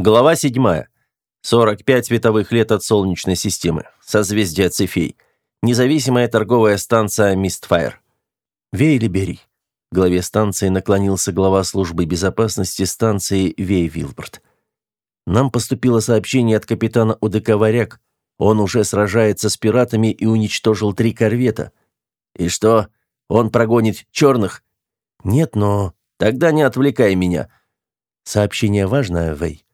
Глава 7. 45 световых лет от Солнечной системы. Созвездие Цефей. Независимая торговая станция Мистфайр. Вей В главе станции наклонился глава службы безопасности станции Вей Вилберт. Нам поступило сообщение от капитана ОДК «Варяг». Он уже сражается с пиратами и уничтожил три корвета. И что, он прогонит черных? Нет, но... Тогда не отвлекай меня. Сообщение важное, Вэй.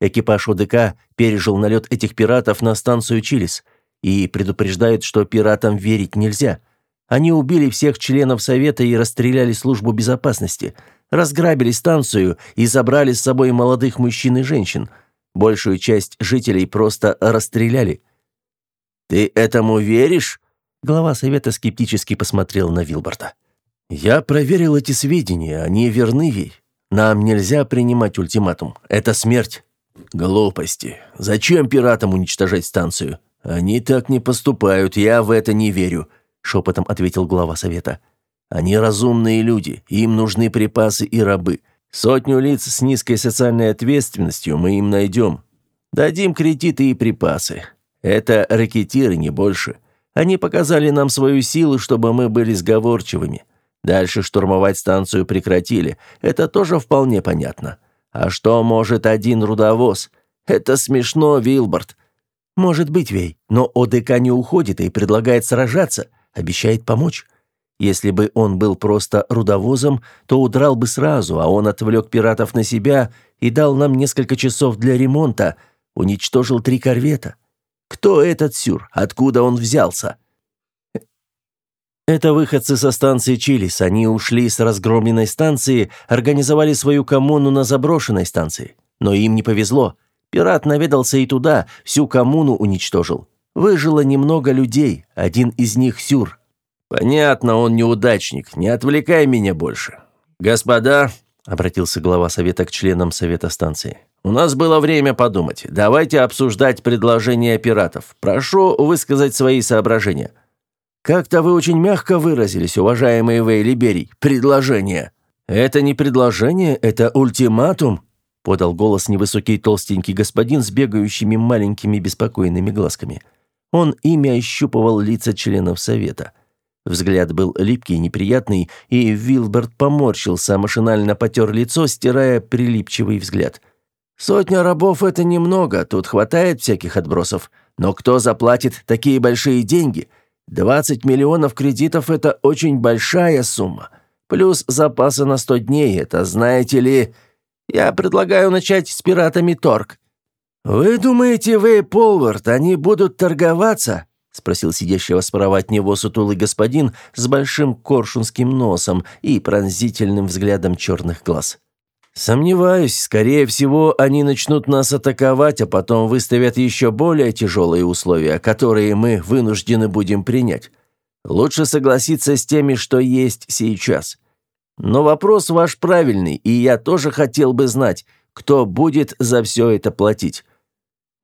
Экипаж ОДК пережил налет этих пиратов на станцию Чилис и предупреждают, что пиратам верить нельзя. Они убили всех членов Совета и расстреляли службу безопасности, разграбили станцию и забрали с собой молодых мужчин и женщин. Большую часть жителей просто расстреляли. «Ты этому веришь?» Глава Совета скептически посмотрел на Вилборта. «Я проверил эти сведения, они верны, Вей. Нам нельзя принимать ультиматум. Это смерть». «Глупости. Зачем пиратам уничтожать станцию? Они так не поступают, я в это не верю», — шепотом ответил глава совета. «Они разумные люди, им нужны припасы и рабы. Сотню лиц с низкой социальной ответственностью мы им найдем. Дадим кредиты и припасы. Это ракетиры, не больше. Они показали нам свою силу, чтобы мы были сговорчивыми. Дальше штурмовать станцию прекратили. Это тоже вполне понятно. А что может один рудовоз? Это смешно, Вилборд. Может быть, Вей, но ОДК не уходит и предлагает сражаться, обещает помочь. Если бы он был просто рудовозом, то удрал бы сразу, а он отвлек пиратов на себя и дал нам несколько часов для ремонта, уничтожил три корвета. Кто этот Сюр? Откуда он взялся? Это выходцы со станции Чилис. Они ушли с разгромленной станции, организовали свою коммуну на заброшенной станции. Но им не повезло. Пират наведался и туда, всю коммуну уничтожил. Выжило немного людей, один из них Сюр. «Понятно, он неудачник. Не отвлекай меня больше. Господа, — обратился глава совета к членам совета станции. «У нас было время подумать. Давайте обсуждать предложения пиратов. Прошу высказать свои соображения». «Как-то вы очень мягко выразились, уважаемый Вейли Берий. Предложение». «Это не предложение, это ультиматум», — подал голос невысокий толстенький господин с бегающими маленькими беспокойными глазками. Он ими ощупывал лица членов совета. Взгляд был липкий, неприятный, и Вилберт поморщился, машинально потер лицо, стирая прилипчивый взгляд. «Сотня рабов — это немного, тут хватает всяких отбросов. Но кто заплатит такие большие деньги? 20 миллионов кредитов – это очень большая сумма. Плюс запасы на 100 дней – это, знаете ли... Я предлагаю начать с пиратами торг». «Вы думаете, вы, Полвард, они будут торговаться?» – спросил сидящего справа от него сутулый господин с большим коршунским носом и пронзительным взглядом черных глаз. Сомневаюсь, скорее всего, они начнут нас атаковать, а потом выставят еще более тяжелые условия, которые мы вынуждены будем принять. Лучше согласиться с теми, что есть сейчас. Но вопрос ваш правильный, и я тоже хотел бы знать, кто будет за все это платить.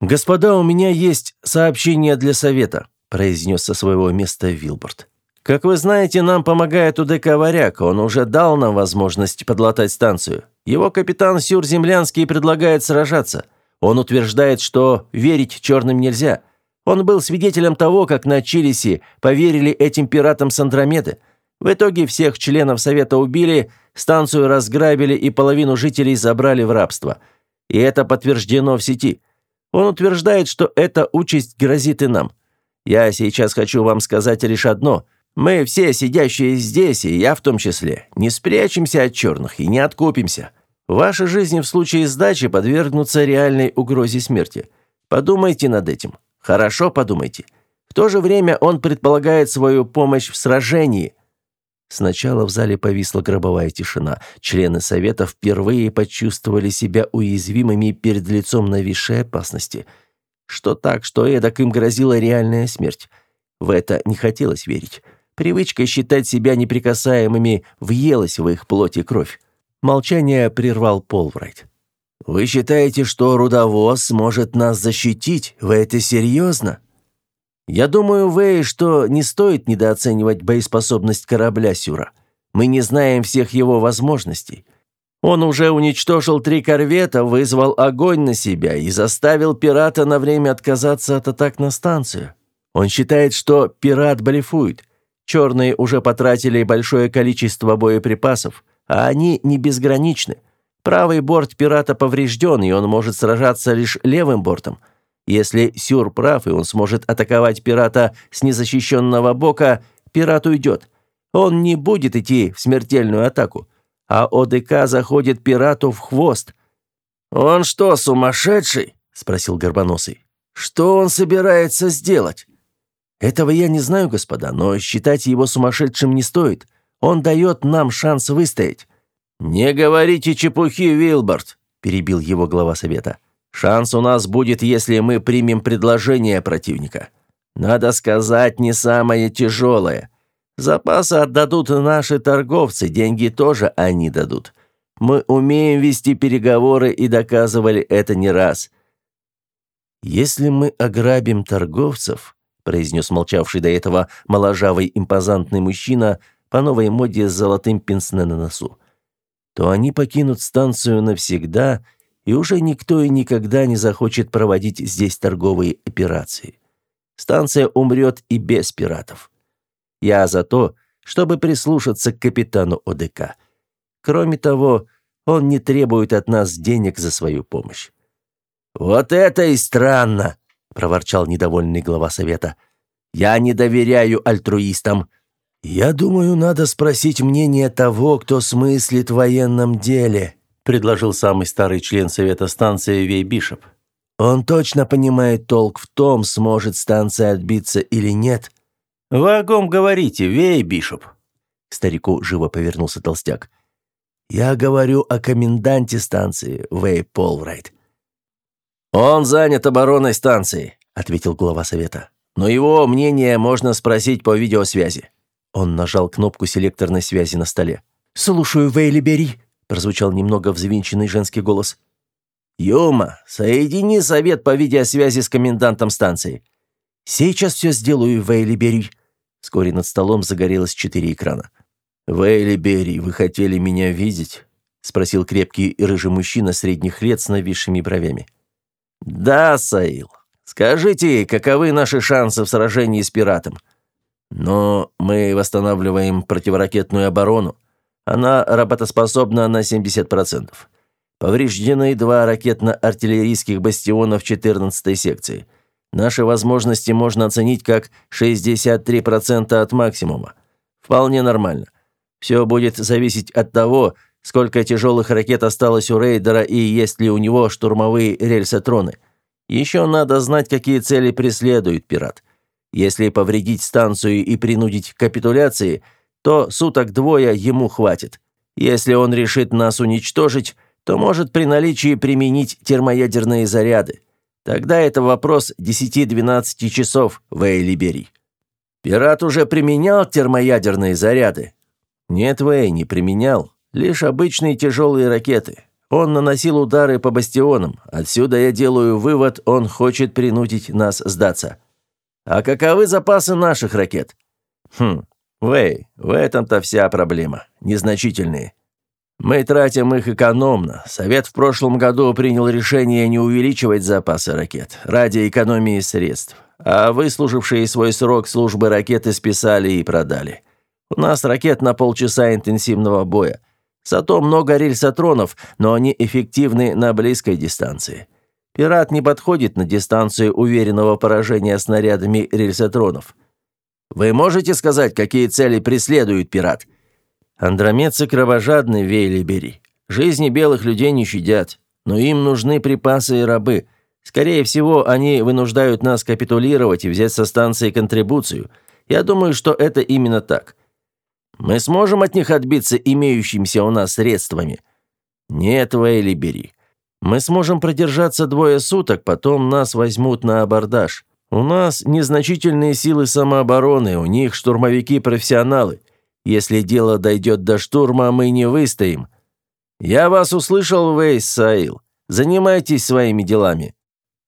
«Господа, у меня есть сообщение для совета», произнес со своего места Вилборд. «Как вы знаете, нам помогает УДК «Варяг», он уже дал нам возможность подлатать станцию. Его капитан Сюр-Землянский предлагает сражаться. Он утверждает, что верить черным нельзя. Он был свидетелем того, как на Чилисе поверили этим пиратам с Андромеды. В итоге всех членов Совета убили, станцию разграбили и половину жителей забрали в рабство. И это подтверждено в сети. Он утверждает, что эта участь грозит и нам. Я сейчас хочу вам сказать лишь одно. Мы все сидящие здесь, и я в том числе, не спрячемся от черных и не откупимся. Ваши жизни в случае сдачи подвергнутся реальной угрозе смерти. Подумайте над этим. Хорошо подумайте. В то же время он предполагает свою помощь в сражении. Сначала в зале повисла гробовая тишина. Члены совета впервые почувствовали себя уязвимыми перед лицом нависшей опасности. Что так, что эдак им грозила реальная смерть. В это не хотелось верить. Привычка считать себя неприкасаемыми въелась в их плоть и кровь. Молчание прервал Полврайт. «Вы считаете, что рудовоз сможет нас защитить? Вы это серьезно?» «Я думаю, Вэй, что не стоит недооценивать боеспособность корабля Сюра. Мы не знаем всех его возможностей. Он уже уничтожил три корвета, вызвал огонь на себя и заставил пирата на время отказаться от атак на станцию. Он считает, что пират блефует. Черные уже потратили большое количество боеприпасов, а они не безграничны. Правый борт пирата поврежден, и он может сражаться лишь левым бортом. Если Сюр прав, и он сможет атаковать пирата с незащищенного бока, пират уйдет. Он не будет идти в смертельную атаку. А ОДК заходит пирату в хвост. «Он что, сумасшедший?» – спросил Горбоносый. «Что он собирается сделать?» «Этого я не знаю, господа, но считать его сумасшедшим не стоит. Он дает нам шанс выстоять». «Не говорите чепухи, Вилборд», – перебил его глава совета. «Шанс у нас будет, если мы примем предложение противника. Надо сказать, не самое тяжелое. Запасы отдадут наши торговцы, деньги тоже они дадут. Мы умеем вести переговоры и доказывали это не раз». «Если мы ограбим торговцев», произнес молчавший до этого моложавый импозантный мужчина по новой моде с золотым пенсне на носу, то они покинут станцию навсегда, и уже никто и никогда не захочет проводить здесь торговые операции. Станция умрет и без пиратов. Я за то, чтобы прислушаться к капитану ОДК. Кроме того, он не требует от нас денег за свою помощь. «Вот это и странно!» – проворчал недовольный глава совета. «Я не доверяю альтруистам». «Я думаю, надо спросить мнение того, кто смыслит в военном деле», предложил самый старый член совета станции Вей Бишоп. «Он точно понимает толк в том, сможет станция отбиться или нет». «Вы о ком говорите, Вей Бишоп?» К старику живо повернулся толстяк. «Я говорю о коменданте станции, Вей Полрайт. «Он занят обороной станции», — ответил глава совета. «Но его мнение можно спросить по видеосвязи». Он нажал кнопку селекторной связи на столе. «Слушаю, Вейли Бери», — прозвучал немного взвинченный женский голос. «Юма, соедини совет по видеосвязи с комендантом станции». «Сейчас все сделаю, Вейли Бери». Вскоре над столом загорелось четыре экрана. «Вейли Бери, вы хотели меня видеть?» — спросил крепкий и рыжий мужчина средних лет с нависшими бровями. «Да, Саил. Скажите, каковы наши шансы в сражении с пиратом?» «Но мы восстанавливаем противоракетную оборону. Она работоспособна на 70%. Повреждены два ракетно-артиллерийских бастиона в 14-й секции. Наши возможности можно оценить как 63% от максимума. Вполне нормально. Все будет зависеть от того, сколько тяжелых ракет осталось у рейдера и есть ли у него штурмовые рельсотроны. Еще надо знать, какие цели преследует пират. Если повредить станцию и принудить к капитуляции, то суток двое ему хватит. Если он решит нас уничтожить, то может при наличии применить термоядерные заряды. Тогда это вопрос 10-12 часов в Эйлибери. Пират уже применял термоядерные заряды? Нет, Вэй, не применял. Лишь обычные тяжелые ракеты. Он наносил удары по бастионам. Отсюда я делаю вывод, он хочет принудить нас сдаться. А каковы запасы наших ракет? Хм, Вэй, в этом-то вся проблема. Незначительные. Мы тратим их экономно. Совет в прошлом году принял решение не увеличивать запасы ракет ради экономии средств. А выслужившие свой срок службы ракеты списали и продали. У нас ракет на полчаса интенсивного боя. Зато много рельсотронов, но они эффективны на близкой дистанции. Пират не подходит на дистанцию уверенного поражения снарядами рельсотронов. Вы можете сказать, какие цели преследует пират? Андромедцы кровожадны, Вейлибери. Жизни белых людей не щадят, но им нужны припасы и рабы. Скорее всего, они вынуждают нас капитулировать и взять со станции контрибуцию. Я думаю, что это именно так. Мы сможем от них отбиться имеющимися у нас средствами? Нет, Вейли, бери. Мы сможем продержаться двое суток, потом нас возьмут на абордаж. У нас незначительные силы самообороны, у них штурмовики-профессионалы. Если дело дойдет до штурма, мы не выстоим. Я вас услышал, Вейс Саил. Занимайтесь своими делами».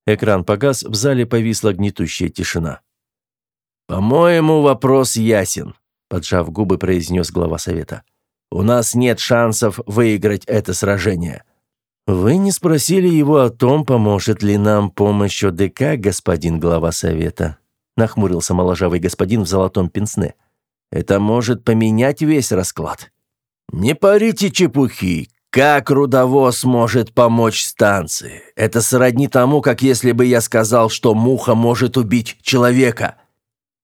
Экран погас, в зале повисла гнетущая тишина. «По-моему, вопрос ясен», поджав губы, произнес глава совета. У нас нет шансов выиграть это сражение». «Вы не спросили его о том, поможет ли нам помощь ОДК, господин глава совета?» нахмурился моложавый господин в золотом пенсне. «Это может поменять весь расклад». «Не парите чепухи. Как рудовоз может помочь станции? Это сродни тому, как если бы я сказал, что муха может убить человека».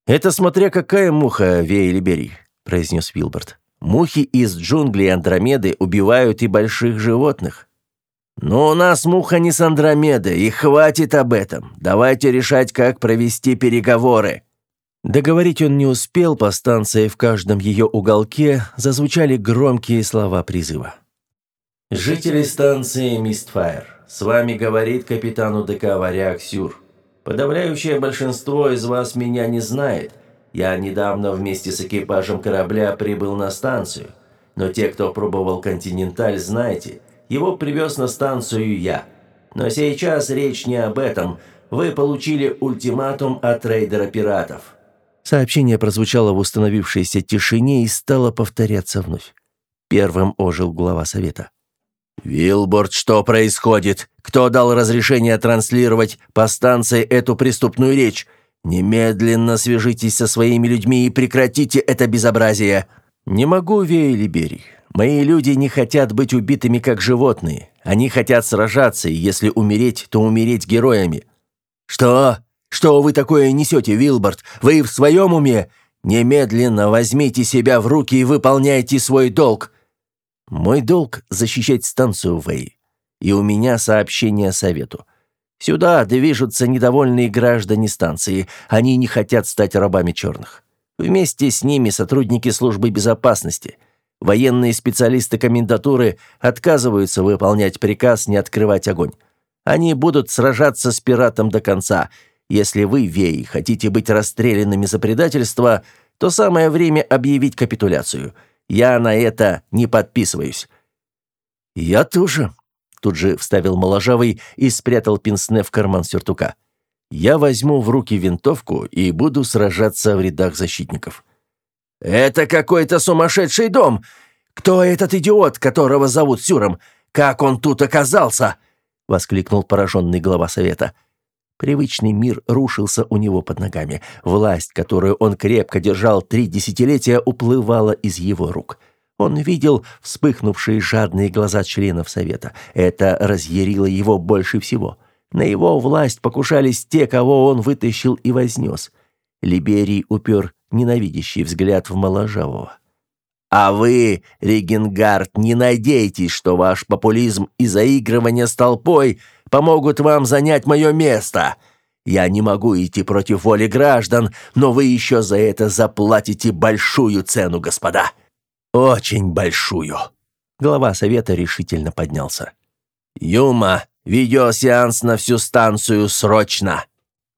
«Это смотря какая муха, Вея Либерий», — произнес Вилберт. «Мухи из джунглей Андромеды убивают и больших животных». «Но у нас муха не с Андромеды, и хватит об этом. Давайте решать, как провести переговоры». Договорить он не успел, по станции в каждом ее уголке зазвучали громкие слова призыва. «Жители станции Мистфайр, с вами говорит капитан УДК Варяг Сюр. Подавляющее большинство из вас меня не знает. Я недавно вместе с экипажем корабля прибыл на станцию. Но те, кто пробовал «Континенталь», знаете – его привез на станцию я. Но сейчас речь не об этом. Вы получили ультиматум от рейдера пиратов». Сообщение прозвучало в установившейся тишине и стало повторяться вновь. Первым ожил глава совета. «Вилборд, что происходит? Кто дал разрешение транслировать по станции эту преступную речь? Немедленно свяжитесь со своими людьми и прекратите это безобразие!» «Не могу, Вея Либерий. Мои люди не хотят быть убитыми как животные. Они хотят сражаться, и если умереть, то умереть героями. Что? Что вы такое несете, Вилборд? Вы в своем уме? Немедленно возьмите себя в руки и выполняйте свой долг. Мой долг защищать станцию Вэй. И у меня сообщение совету. Сюда движутся недовольные граждане станции. Они не хотят стать рабами черных. Вместе с ними сотрудники службы безопасности – Военные специалисты комендатуры отказываются выполнять приказ не открывать огонь. Они будут сражаться с пиратом до конца. Если вы, Вей, хотите быть расстрелянными за предательство, то самое время объявить капитуляцию. Я на это не подписываюсь». «Я тоже», — тут же вставил Моложавый и спрятал пенсне в карман сюртука. «Я возьму в руки винтовку и буду сражаться в рядах защитников». «Это какой-то сумасшедший дом! Кто этот идиот, которого зовут Сюром? Как он тут оказался?» — воскликнул пораженный глава совета. Привычный мир рушился у него под ногами. Власть, которую он крепко держал три десятилетия, уплывала из его рук. Он видел вспыхнувшие жадные глаза членов совета. Это разъярило его больше всего. На его власть покушались те, кого он вытащил и вознес. Либерий упер ненавидящий взгляд в моложавого. «А вы, Регенгард, не надейтесь, что ваш популизм и заигрывание с толпой помогут вам занять мое место. Я не могу идти против воли граждан, но вы еще за это заплатите большую цену, господа. Очень большую». Глава совета решительно поднялся. «Юма, видеосеанс на всю станцию срочно!»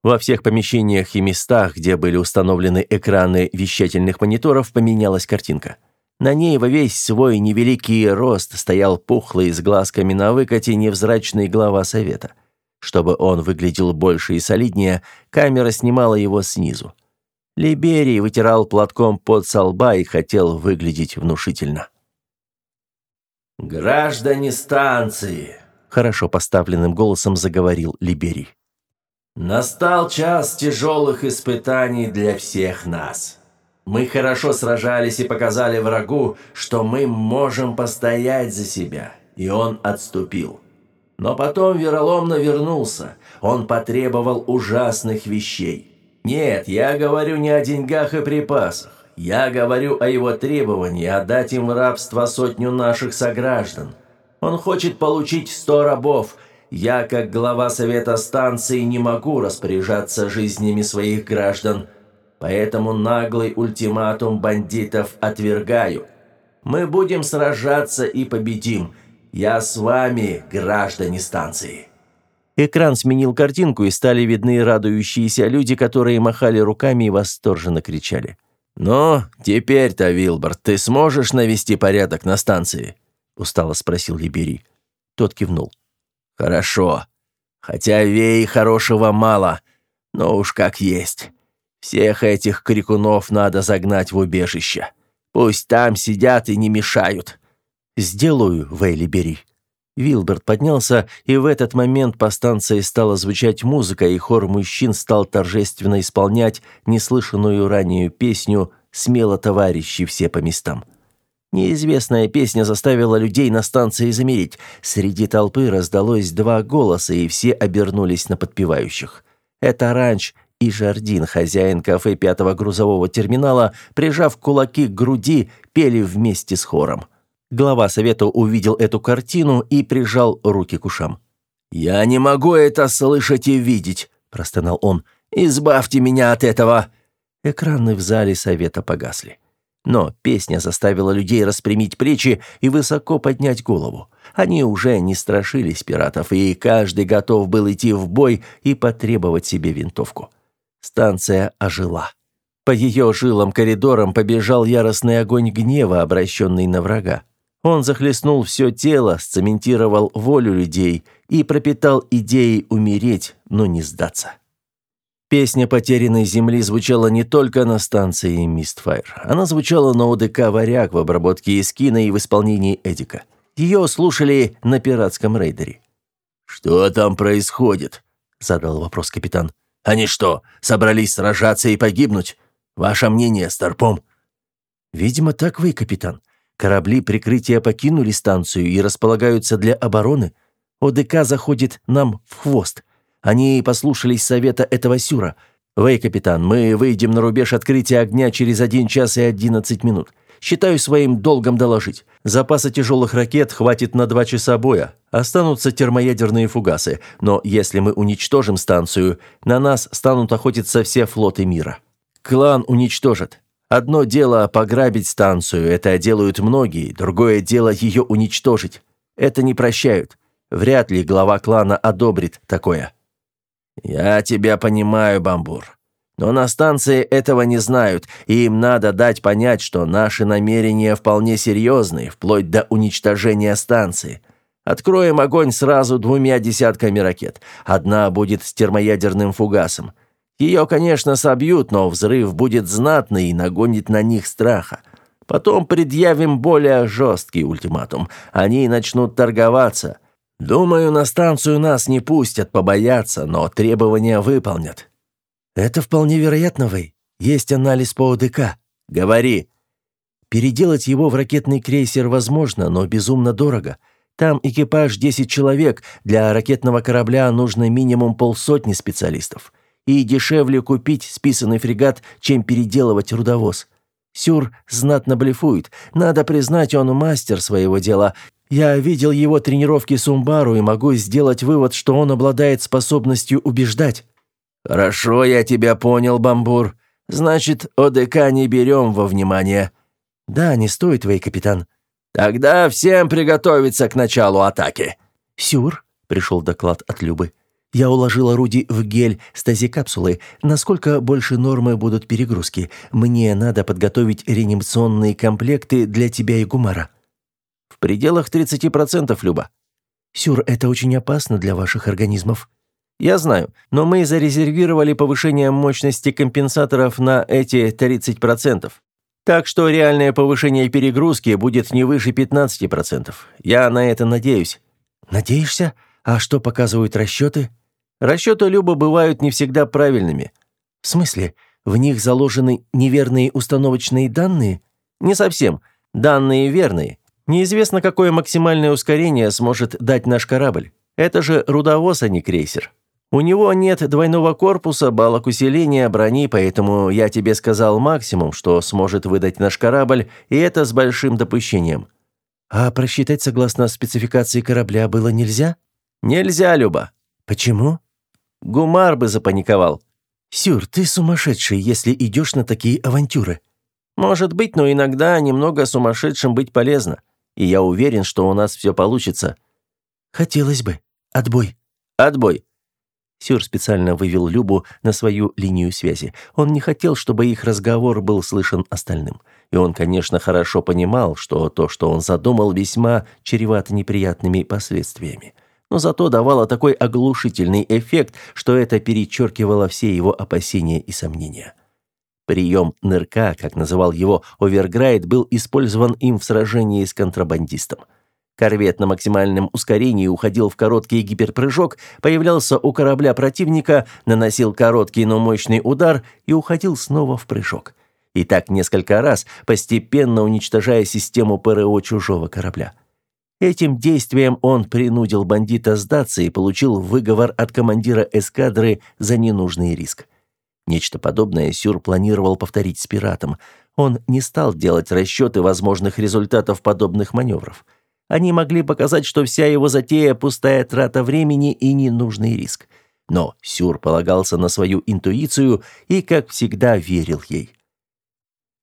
Во всех помещениях и местах, где были установлены экраны вещательных мониторов, поменялась картинка. На ней во весь свой невеликий рост стоял пухлый с глазками на выкате невзрачный глава совета. Чтобы он выглядел больше и солиднее, камера снимала его снизу. Либерий вытирал платком под со лба и хотел выглядеть внушительно. «Граждане станции!» – хорошо поставленным голосом заговорил Либерий. Настал час тяжелых испытаний для всех нас. Мы хорошо сражались и показали врагу, что мы можем постоять за себя, и он отступил. Но потом вероломно вернулся. Он потребовал ужасных вещей. Нет, я говорю не о деньгах и припасах. Я говорю о его требовании отдать им в рабство сотню наших сограждан. Он хочет получить сто рабов – я, как глава совета станции, не могу распоряжаться жизнями своих граждан, поэтому наглый ультиматум бандитов отвергаю. Мы будем сражаться и победим. Я с вами, граждане станции». Экран сменил картинку, и стали видны радующиеся люди, которые махали руками и восторженно кричали. «Ну, теперь-то, Вилборд, ты сможешь навести порядок на станции?» – устало спросил Либери. Тот кивнул. Хорошо. Хотя вей хорошего мало, но уж как есть. Всех этих крикунов надо загнать в убежище. Пусть там сидят и не мешают». «Сделаю, Вейли Бери». Вилберт поднялся, и в этот момент по станции стала звучать музыка, и хор мужчин стал торжественно исполнять неслышанную ранее песню «Смело, товарищи, все по местам». Неизвестная песня заставила людей на станции замереть. Среди толпы раздалось два голоса, и все обернулись на подпевающих. Это Ранч и Жардин, хозяин кафе пятого грузового терминала, прижав кулаки к груди, пели вместе с хором. Глава совета увидел эту картину и прижал руки к ушам. «Я не могу это слышать и видеть», – простонал он. «Избавьте меня от этого!» Экраны в зале совета погасли. Но песня заставила людей распрямить плечи и высоко поднять голову. Они уже не страшились пиратов, и каждый готов был идти в бой и потребовать себе винтовку. Станция ожила. По ее жилым коридорам побежал яростный огонь гнева, обращенный на врага. Он захлестнул все тело, сцементировал волю людей и пропитал идеей умереть, но не сдаться. Песня потерянной земли звучала не только на станции Мистфайр. Она звучала на ОДК «Варяг» в обработке Искина и в исполнении Эдика. Ее слушали на пиратском рейдере. «Что там происходит?» – задал вопрос капитан. «Они что, собрались сражаться и погибнуть? Ваше мнение, Старпом?» «Видимо, так вы, капитан. Корабли прикрытия покинули станцию и располагаются для обороны. ОДК заходит нам в хвост. Они послушались совета этого сюра. Вы, капитан, мы выйдем на рубеж открытия огня через один час и одиннадцать минут. Считаю своим долгом доложить. Запаса тяжелых ракет хватит на два часа боя. Останутся термоядерные фугасы. Но если мы уничтожим станцию, на нас станут охотиться все флоты мира. Клан уничтожат. Одно дело пограбить станцию, это делают многие. Другое дело ее уничтожить. Это не прощают. Вряд ли глава клана одобрит такое. «Я тебя понимаю, Бамбур. Но на станции этого не знают, и им надо дать понять, что наши намерения вполне серьезные, вплоть до уничтожения станции. Откроем огонь сразу двумя десятками ракет. Одна будет с термоядерным фугасом. Ее, конечно, собьют, но взрыв будет знатный и нагонит на них страха. Потом предъявим более жесткий ультиматум. Они начнут торговаться. Думаю, на станцию нас не пустят, побоятся, но требования выполнят. Это вполне вероятно, Вэй. Есть анализ по ОДК. Говори. Переделать его в ракетный крейсер возможно, но безумно дорого. Там экипаж 10 человек, для ракетного корабля нужно минимум полсотни специалистов. И дешевле купить списанный фрегат, чем переделывать рудовоз. Сюр знатно блефует. Надо признать, он мастер своего дела, я видел его тренировки с Умбару и могу сделать вывод, что он обладает способностью убеждать». «Хорошо, я тебя понял, Бамбур. Значит, ОДК не берем во внимание». «Да, не стоит, Вей, капитан». «Тогда всем приготовиться к началу атаки». «Сюр», — пришел доклад от Любы. «Я уложила Руди в гель стази-капсулы. Насколько больше нормы будут перегрузки? Мне надо подготовить реанимационные комплекты для тебя и Гумара». В пределах 30%, Люба. Сюр, это очень опасно для ваших организмов. Я знаю, но мы зарезервировали повышение мощности компенсаторов на эти 30%. Так что реальное повышение перегрузки будет не выше 15%. Я на это надеюсь. Надеешься? А что показывают расчеты? Расчеты Люба бывают не всегда правильными. В смысле, в них заложены неверные установочные данные? Не совсем. Данные верные. Неизвестно, какое максимальное ускорение сможет дать наш корабль. Это же рудовоз, а не крейсер. У него нет двойного корпуса, балок усиления, брони, поэтому я тебе сказал максимум, что сможет выдать наш корабль, и это с большим допущением. А просчитать согласно спецификации корабля было нельзя? Нельзя, Люба. Почему? Гумар бы запаниковал. Сюр, ты сумасшедший, если идешь на такие авантюры. Может быть, но иногда немного сумасшедшим быть полезно и я уверен, что у нас все получится». «Хотелось бы. Отбой». «Отбой». Сюр специально вывел Любу на свою линию связи. Он не хотел, чтобы их разговор был слышен остальным. И он, конечно, хорошо понимал, что то, что он задумал, весьма чревато неприятными последствиями. Но зато давало такой оглушительный эффект, что это перечеркивало все его опасения и сомнения. Прием нырка, как называл его Оверграйд, был использован им в сражении с контрабандистом. Корвет на максимальном ускорении уходил в короткий гиперпрыжок, появлялся у корабля противника, наносил короткий, но мощный удар и уходил снова в прыжок. И так несколько раз, постепенно уничтожая систему ПРО чужого корабля. Этим действием он принудил бандита сдаться и получил выговор от командира эскадры за ненужный риск. Нечто подобное Сюр планировал повторить с пиратом. Он не стал делать расчеты возможных результатов подобных маневров. Они могли показать, что вся его затея – пустая трата времени и ненужный риск. Но Сюр полагался на свою интуицию и, как всегда, верил ей.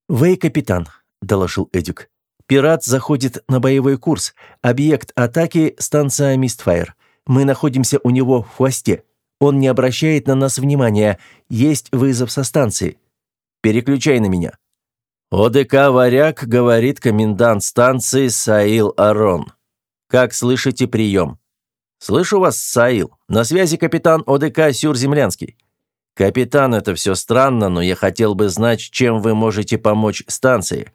«Вы капитан», – доложил Эдик. «Пират заходит на боевой курс. Объект атаки – станция Мистфайр. Мы находимся у него в хвосте. Он не обращает на нас внимания. Есть вызов со станции. Переключай на меня». «ОДК «Варяг», — говорит комендант станции Саил Арон. «Как слышите прием?» «Слышу вас, Саил. На связи капитан ОДК Сюрземлянский». «Капитан, это все странно, но я хотел бы знать, чем вы можете помочь станции».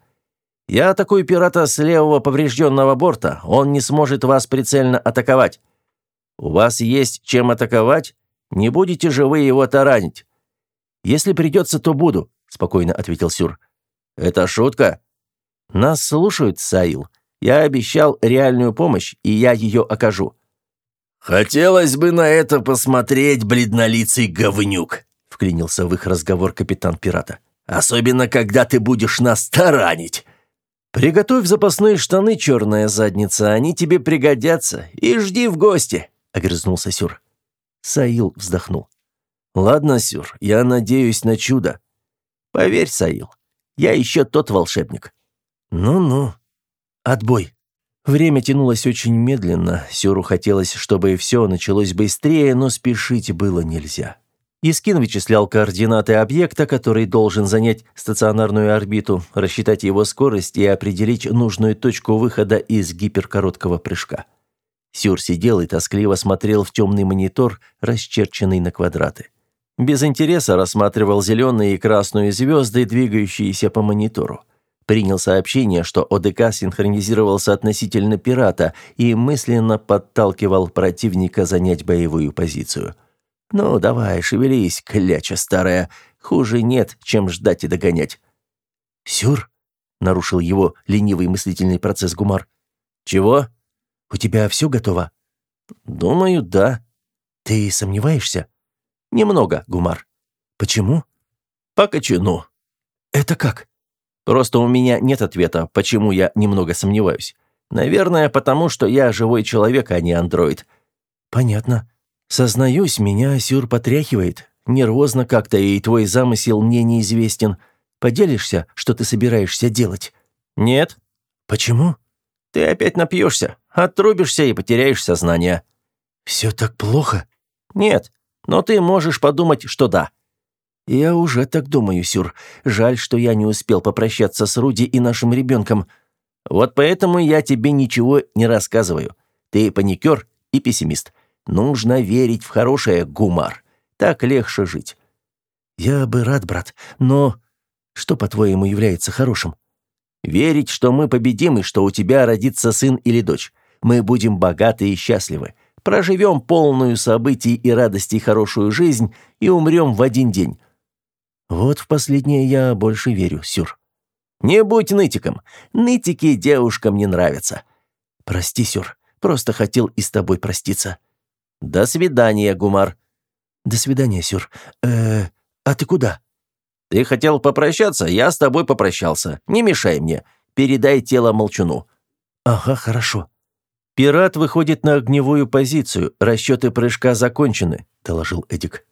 «Я атакую пирата с левого поврежденного борта. Он не сможет вас прицельно атаковать». «У вас есть чем атаковать? Не будете же вы его таранить?» «Если придется, то буду», — спокойно ответил Сюр. «Это шутка?» «Нас слушают, Саил. Я обещал реальную помощь, и я ее окажу». «Хотелось бы на это посмотреть, бледнолицый говнюк», — вклинился в их разговор капитан пирата. «Особенно, когда ты будешь нас таранить». «Приготовь запасные штаны, черная задница, они тебе пригодятся, и жди в гости», — огрызнулся Сюр. Саил вздохнул. «Ладно, Сюр, я надеюсь на чудо. Поверь, Саил, я еще тот волшебник». «Ну-ну. Отбой». Время тянулось очень медленно. Сюру хотелось, чтобы все началось быстрее, но спешить было нельзя. Искин вычислял координаты объекта, который должен занять стационарную орбиту, рассчитать его скорость и определить нужную точку выхода из гиперкороткого прыжка. Сюр сидел и тоскливо смотрел в темный монитор, расчерченный на квадраты. Без интереса рассматривал зеленые и красные звезды, двигающиеся по монитору. Принял сообщение, что ОДК синхронизировался относительно пирата и мысленно подталкивал противника занять боевую позицию. «Ну, давай, шевелись, кляча старая. Хуже нет, чем ждать и догонять». «Сюр?» — нарушил его ленивый мыслительный процесс Гумар. «Чего? У тебя все готово?» «Думаю, да». «Ты сомневаешься?» Немного, Гумар. Почему? По кочану. Это как? Просто у меня нет ответа, почему я немного сомневаюсь. Наверное, потому что я живой человек, а не андроид. Понятно. Сознаюсь, меня сюр потряхивает. Нервозно как-то, и твой замысел мне неизвестен. Поделишься, что ты собираешься делать? Нет. Почему? Ты опять напьешься, отрубишься и потеряешь сознание. Все так плохо? Нет, но ты можешь подумать, что да». «Я уже так думаю, Сюр. Жаль, что я не успел попрощаться с Руди и нашим ребенком. Вот поэтому я тебе ничего не рассказываю. Ты паникер и пессимист. Нужно верить в хорошее, Гумар. Так легче жить». «Я бы рад, брат, но...» «Что, по-твоему, является хорошим?» «Верить, что мы победим и что у тебя родится сын или дочь. Мы будем богаты и счастливы проживем полную событий и радостей хорошую жизнь и умрем в один день. Вот в последнее я больше верю, Сюр. Не будь нытиком. Нытики девушкам не нравятся. Прости, Сюр, просто хотел и с тобой проститься. До свидания, Гумар. До свидания, Сюр. Э, а ты куда? Ты хотел попрощаться, я с тобой попрощался. Не мешай мне. Передай тело молчуну. Ага, хорошо. «Пират выходит на огневую позицию. Расчеты прыжка закончены», – доложил Эдик.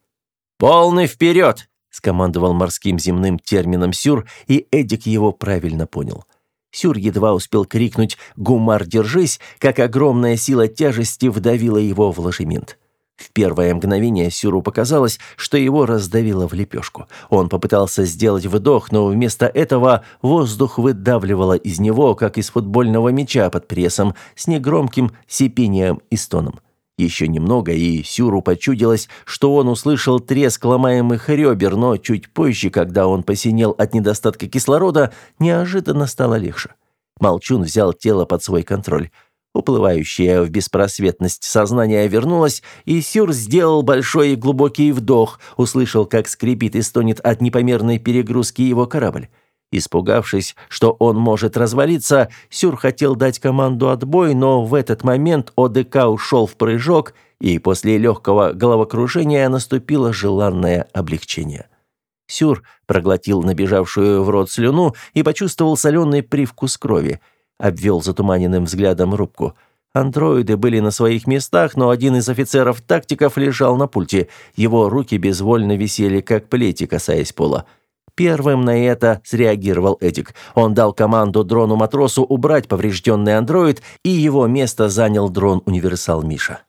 «Полный вперед!» – скомандовал морским земным термином Сюр, и Эдик его правильно понял. Сюр едва успел крикнуть «Гумар, держись!», как огромная сила тяжести вдавила его в ложемент. В первое мгновение Сюру показалось, что его раздавило в лепешку. Он попытался сделать вдох, но вместо этого воздух выдавливало из него, как из футбольного мяча под прессом, с негромким сипением и стоном. Еще немного, и Сюру почудилось, что он услышал треск ломаемых ребер, но чуть позже, когда он посинел от недостатка кислорода, неожиданно стало легче. Молчун взял тело под свой контроль. Уплывающее в беспросветность сознание вернулось, и Сюр сделал большой и глубокий вдох, услышал, как скрипит и стонет от непомерной перегрузки его корабль. Испугавшись, что он может развалиться, Сюр хотел дать команду отбой, но в этот момент ОДК ушел в прыжок, и после легкого головокружения наступило желанное облегчение. Сюр проглотил набежавшую в рот слюну и почувствовал соленый привкус крови. Обвел затуманенным взглядом рубку. Андроиды были на своих местах, но один из офицеров-тактиков лежал на пульте. Его руки безвольно висели, как плети, касаясь пола. Первым на это среагировал Эдик. Он дал команду дрону-матросу убрать поврежденный андроид, и его место занял дрон-универсал Миша.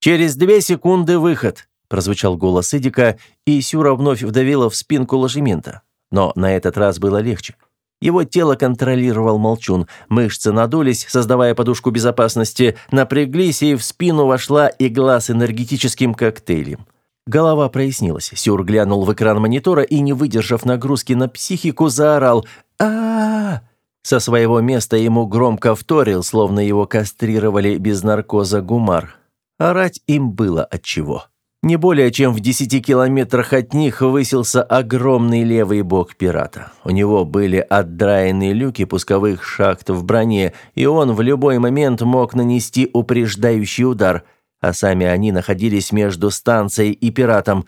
«Через две секунды выход», – прозвучал голос Эдика, и Сюра вновь вдавила в спинку ложемента. Но на этот раз было легче. Его тело контролировал молчун. Мышцы надулись, создавая подушку безопасности, напряглись, и в спину вошла игла с энергетическим коктейлем. Голова прояснилась. Сюр глянул в экран монитора и, не выдержав нагрузки на психику, заорал а, Со своего места ему громко вторил, словно его кастрировали без наркоза гумар. Орать им было отчего. Не более чем в десяти километрах от них высился огромный левый бок пирата. У него были отдраенные люки пусковых шахт в броне, и он в любой момент мог нанести упреждающий удар – а сами они находились между станцией и пиратом.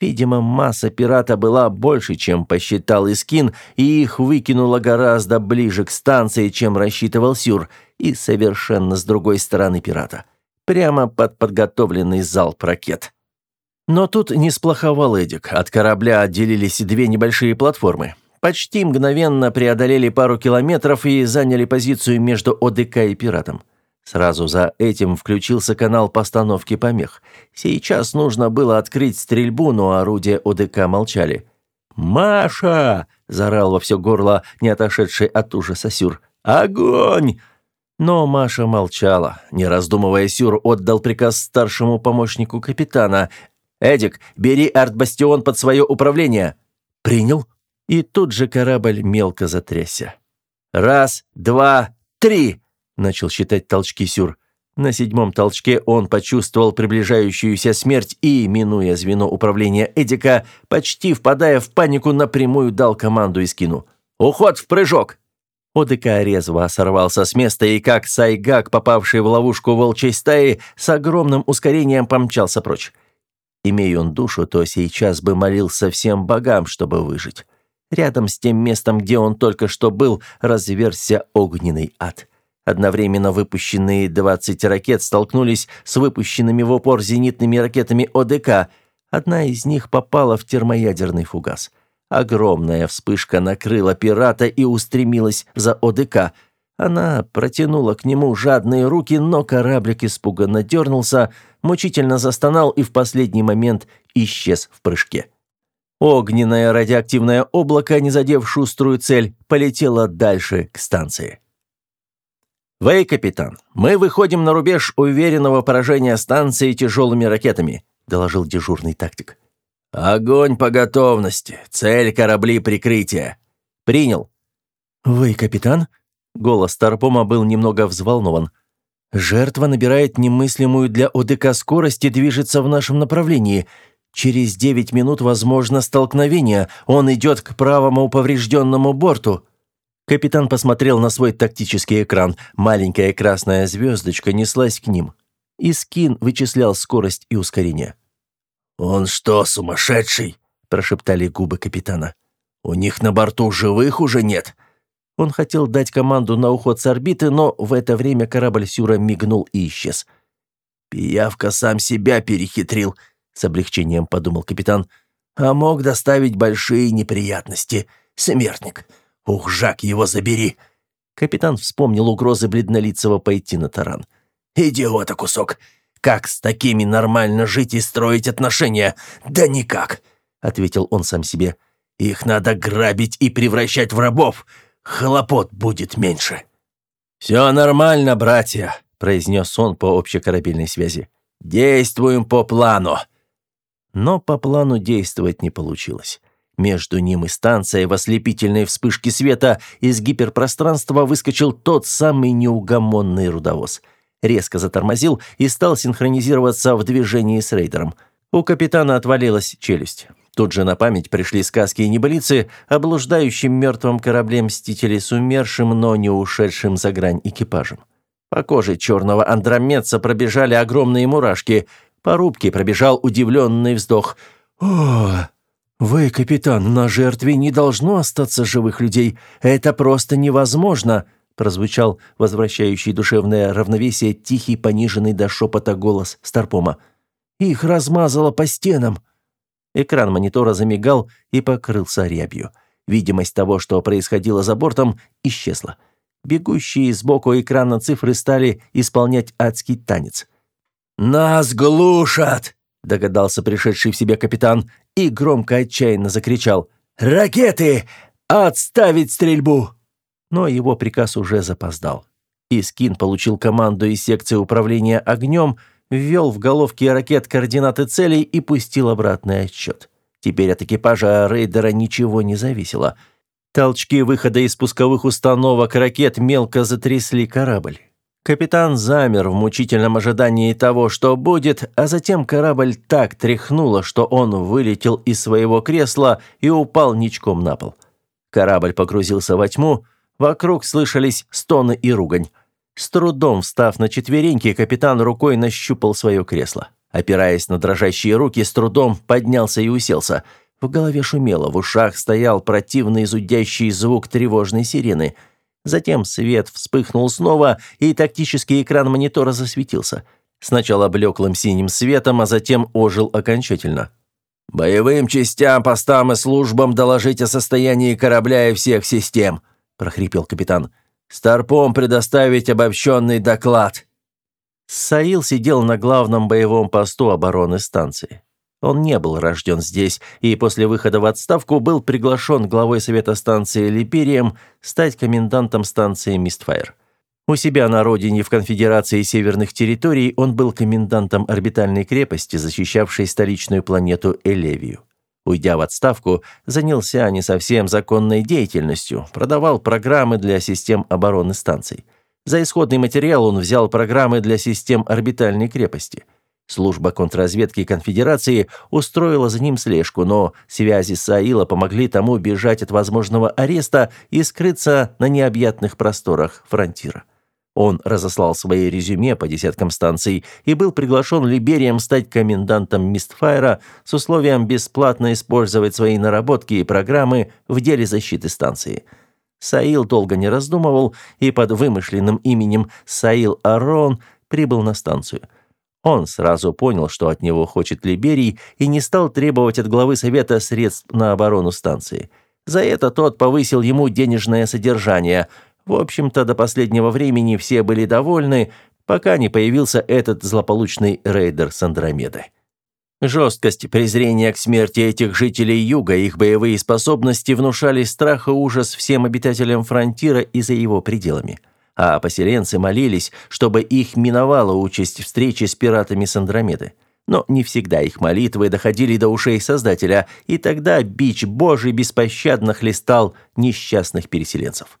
Видимо, масса пирата была больше, чем посчитал Искин, и их выкинуло гораздо ближе к станции, чем рассчитывал Сюр, и совершенно с другой стороны пирата. Прямо под подготовленный залп ракет. Но тут не сплоховал Эдик. От корабля отделились две небольшие платформы. Почти мгновенно преодолели пару километров и заняли позицию между ОДК и пиратом. Сразу за этим включился канал постановки помех. Сейчас нужно было открыть стрельбу, но орудия ОДК молчали. «Маша!» – заорал во все горло не отошедший от ужаса Сюр. «Огонь!» Но Маша молчала. Не раздумывая, Сюр отдал приказ старшему помощнику капитана. «Эдик, бери артбастион под свое управление!» «Принял?» И тут же корабль мелко затрясся. «Раз, два, три!» начал считать толчки Сюр. На седьмом толчке он почувствовал приближающуюся смерть и, минуя звено управления Эдика, почти впадая в панику, напрямую дал команду Искину. «Уход в прыжок!» ОДК резво сорвался с места и, как сайгак, попавший в ловушку волчьей стаи, с огромным ускорением помчался прочь. Имея он душу, то сейчас бы молился всем богам, чтобы выжить. Рядом с тем местом, где он только что был, разверзся огненный ад. Одновременно выпущенные 20 ракет столкнулись с выпущенными в упор зенитными ракетами ОДК. Одна из них попала в термоядерный фугас. Огромная вспышка накрыла пирата и устремилась за ОДК. Она протянула к нему жадные руки, но кораблик испуганно дернулся, мучительно застонал и в последний момент исчез в прыжке. Огненное радиоактивное облако, не задев шуструю цель, полетело дальше к станции. «Вэй, капитан, мы выходим на рубеж уверенного поражения станции тяжелыми ракетами», доложил дежурный тактик. «Огонь по готовности. Цель корабли прикрытия». «Принял». «Вы, капитан?» Голос Тарпома был немного взволнован. «Жертва набирает немыслимую для ОДК скорость и движется в нашем направлении. Через девять минут возможно столкновение. Он идет к правому поврежденному борту». Капитан посмотрел на свой тактический экран. Маленькая красная звездочка неслась к ним. Искин вычислял скорость и ускорение. «Он что, сумасшедший?» – прошептали губы капитана. «У них на борту живых уже нет». Он хотел дать команду на уход с орбиты, но в это время корабль Сюра мигнул и исчез. «Пиявка сам себя перехитрил», — с облегчением подумал капитан. «А мог доставить большие неприятности. Смертник. Ух, Жак, его забери!» Капитан вспомнил угрозы бледнолицего пойти на таран. «Идиота кусок! Как с такими нормально жить и строить отношения? Да никак!» — ответил он сам себе. «Их надо грабить и превращать в рабов. Хлопот будет меньше». «Все нормально, братья», — произнес он по общекорабельной связи. Действуем по плану!» Но по плану действовать не получилось. Между ним и станцией в ослепительной вспышке света из гиперпространства выскочил тот самый неугомонный рудовоз. Резко затормозил и стал синхронизироваться в движении с рейдером. У капитана отвалилась челюсть. Тут же на память пришли сказки и небылицы о блуждающем мертвом корабле Мстители с умершим, но не ушедшим за грань экипажем. По коже черного андромедца пробежали огромные мурашки. По рубке пробежал удивленный вздох. «О, вы, капитан, на жертве не должно остаться живых людей. Это просто невозможно!» прозвучал возвращающий душевное равновесие тихий, пониженный до шепота голос Старпома. «Их размазало по стенам!» Экран монитора замигал и покрылся рябью. Видимость того, что происходило за бортом, исчезла. Бегущие сбоку экрана цифры стали исполнять адский танец. «Нас глушат!» – догадался пришедший в себя капитан и громко отчаянно закричал. «Ракеты! Отставить стрельбу!» Но его приказ уже запоздал. Искин получил команду из секции управления огнем – ввел в головки ракет координаты целей и пустил обратный отсчет. Теперь от экипажа рейдера ничего не зависело. Толчки выхода из пусковых установок ракет мелко затрясли корабль. Капитан замер в мучительном ожидании того, что будет, а затем корабль так тряхнуло, что он вылетел из своего кресла и упал ничком на пол. Корабль погрузился во тьму, вокруг слышались стоны и ругань. С трудом встав на четвереньки, капитан рукой нащупал свое кресло. Опираясь на дрожащие руки, с трудом поднялся и уселся. В голове шумело, в ушах стоял противный зудящий звук тревожной сирены. Затем свет вспыхнул снова, и тактический экран монитора засветился. Сначала блеклым синим светом, а затем ожил окончательно. «Боевым частям, постам и службам доложить о состоянии корабля и всех систем», – прохрипел капитан. Старпом предоставить обобщенный доклад». Саил сидел на главном боевом посту обороны станции. Он не был рожден здесь и после выхода в отставку был приглашен главой совета станции Липерием стать комендантом станции Мистфайр. У себя на родине в Конфедерации Северных территорий он был комендантом орбитальной крепости, защищавшей столичную планету Элевию. Уйдя в отставку, занялся не совсем законной деятельностью, продавал программы для систем обороны станций. За исходный материал он взял программы для систем орбитальной крепости. Служба контрразведки Конфедерации устроила за ним слежку, но связи с Аила помогли тому бежать от возможного ареста и скрыться на необъятных просторах фронтира. Он разослал свои резюме по десяткам станций и был приглашен Либерием стать комендантом Мистфайра с условием бесплатно использовать свои наработки и программы в деле защиты станции. Саил долго не раздумывал и под вымышленным именем Саил Арон прибыл на станцию. Он сразу понял, что от него хочет Либерий, и не стал требовать от главы совета средств на оборону станции. За это тот повысил ему денежное содержание – в общем-то, до последнего времени все были довольны, пока не появился этот злополучный рейдер с Андромеды. Жесткость презрения к смерти этих жителей Юга и их боевые способности внушали страх и ужас всем обитателям фронтира и за его пределами. А поселенцы молились, чтобы их миновала участь встречи с пиратами с Андромеды. Но не всегда их молитвы доходили до ушей Создателя, и тогда бич Божий беспощадно хлестал несчастных переселенцев.